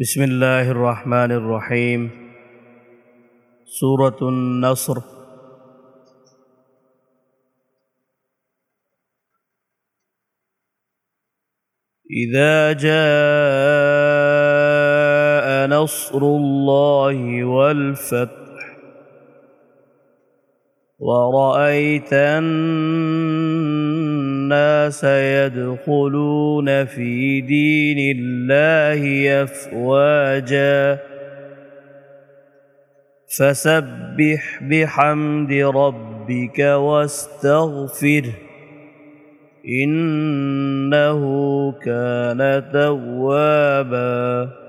بسم اللہ الرحمن الرحیم سورة النصر اذا جاء نصر الله والفتح ورأيت الناس يدخلون في دين الله أفواجا. فسبح بحمد ربك واستغفره إنه كان توابا.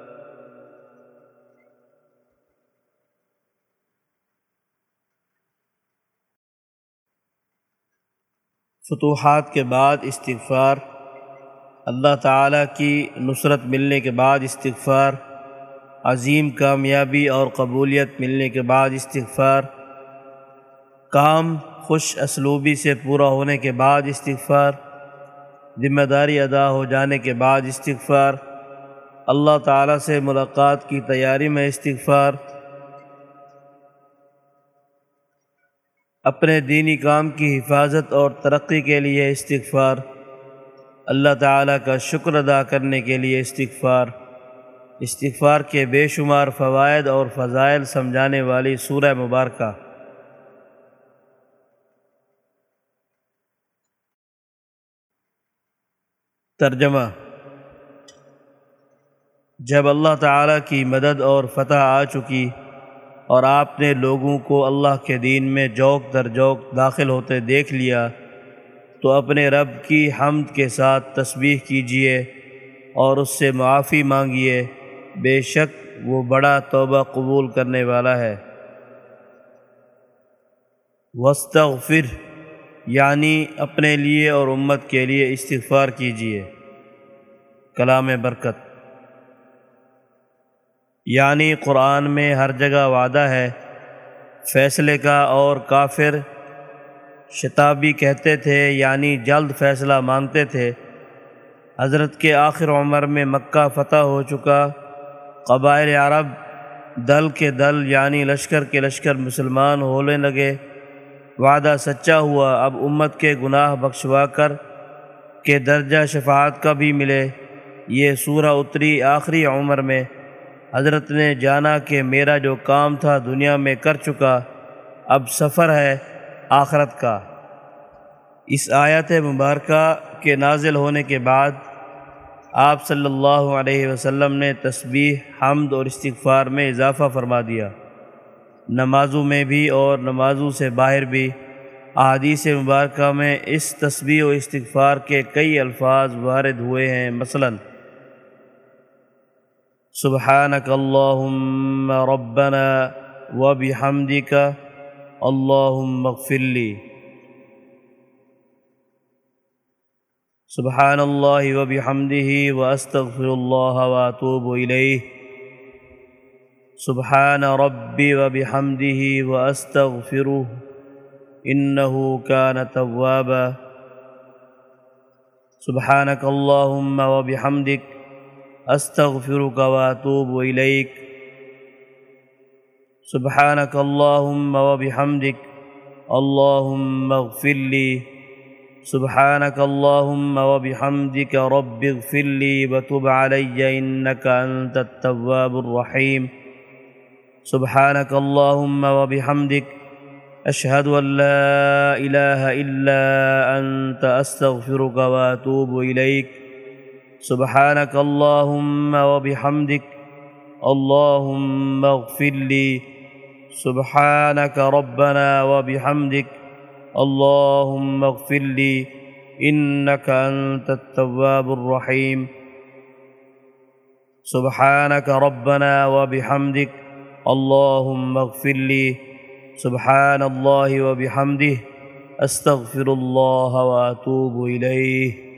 فتوحات کے بعد استغفار، اللہ تعالیٰ کی نصرت ملنے کے بعد استغفار، عظیم کامیابی اور قبولیت ملنے کے بعد استغفار، کام خوش اسلوبی سے پورا ہونے کے بعد استغفار، ذمہ داری ادا ہو جانے کے بعد استغفار، اللہ تعالیٰ سے ملاقات کی تیاری میں استغفار اپنے دینی کام کی حفاظت اور ترقی کے لیے استغفار۔ اللہ تعالیٰ کا شکر ادا کرنے کے لیے استغفار۔ استغفار کے بے شمار فوائد اور فضائل سمجھانے والی سورہ مبارکہ۔ ترجمہ۔ جب اللہ تعالیٰ کی مدد اور فتح آ چکی اور آپ نے لوگوں کو اللہ کے دین میں جوک در جوک داخل ہوتے دیکھ لیا، تو اپنے رب کی حمد کے ساتھ تسبیح کیجیے اور اس سے معافی مانگیے بے شک وہ بڑا توبہ قبول کرنے والا ہے۔ وسطر یعنی اپنے لیے اور امت کے لیے استغفار کیجیے کلام برکت۔ یعنی قرآن میں ہر جگہ وعدہ ہے، فیصلے کا اور کافر شتابی کہتے تھے یعنی جلد فیصلہ مانگتے تھے۔ حضرت کے آخر عمر میں مکہ فتح ہو چکا۔ قبائل عرب دل کے دل یعنی لشکر کے لشکر مسلمان ہونے لگے۔ وعدہ سچا ہوا، اب امت کے گناہ بخشوا کر کے درجہ شفاعت کا بھی ملے۔ یہ سورہ اتری آخری عمر میں حضرت نے جانا کہ میرا جو کام تھا دنیا میں کر چکا، اب سفر ہے آخرت کا۔ اس آیت مبارکہ کے نازل ہونے کے بعد آپ صلی اللہ علیہ وسلم نے تسبیح، حمد اور استغفار میں اضافہ فرما دیا۔ نمازوں میں بھی اور نمازوں سے باہر بھی احادیث مبارکہ میں اس تسبیح و استغفار کے کئی الفاظ وارد ہوئے ہیں۔ مثلاً سبحانك اللهم ربنا وبحمدك اللهم اغفر لي سبحان الله وبحمده وأستغفر الله وأتوب إليه سبحان ربي وبحمده وأستغفره إنه كان توابا سبحانك اللهم وبحمدك أستغفرك وأتوب إليك. سبحانك اللهم وبحمدك. اللهم اغفر لي. سبحانك اللهم وبحمدك. رب اغفر لي وتب علي. إنك أنت التواب الرحيم. سبحانك اللهم وبحمدك. أشهد أن لا إله إلا أنت. أستغفرك وأتوب إليك. سبحانك اللهم وبحمدك اللهم اغفر لي سبحانك ربنا وبحمدك اللهم اغفر لي إنك أنت التواب الرحيم سبحانك ربنا وبحمدك اللهم اغفر لي سبحان الله وبحمده أستغفر الله وأتوب إليه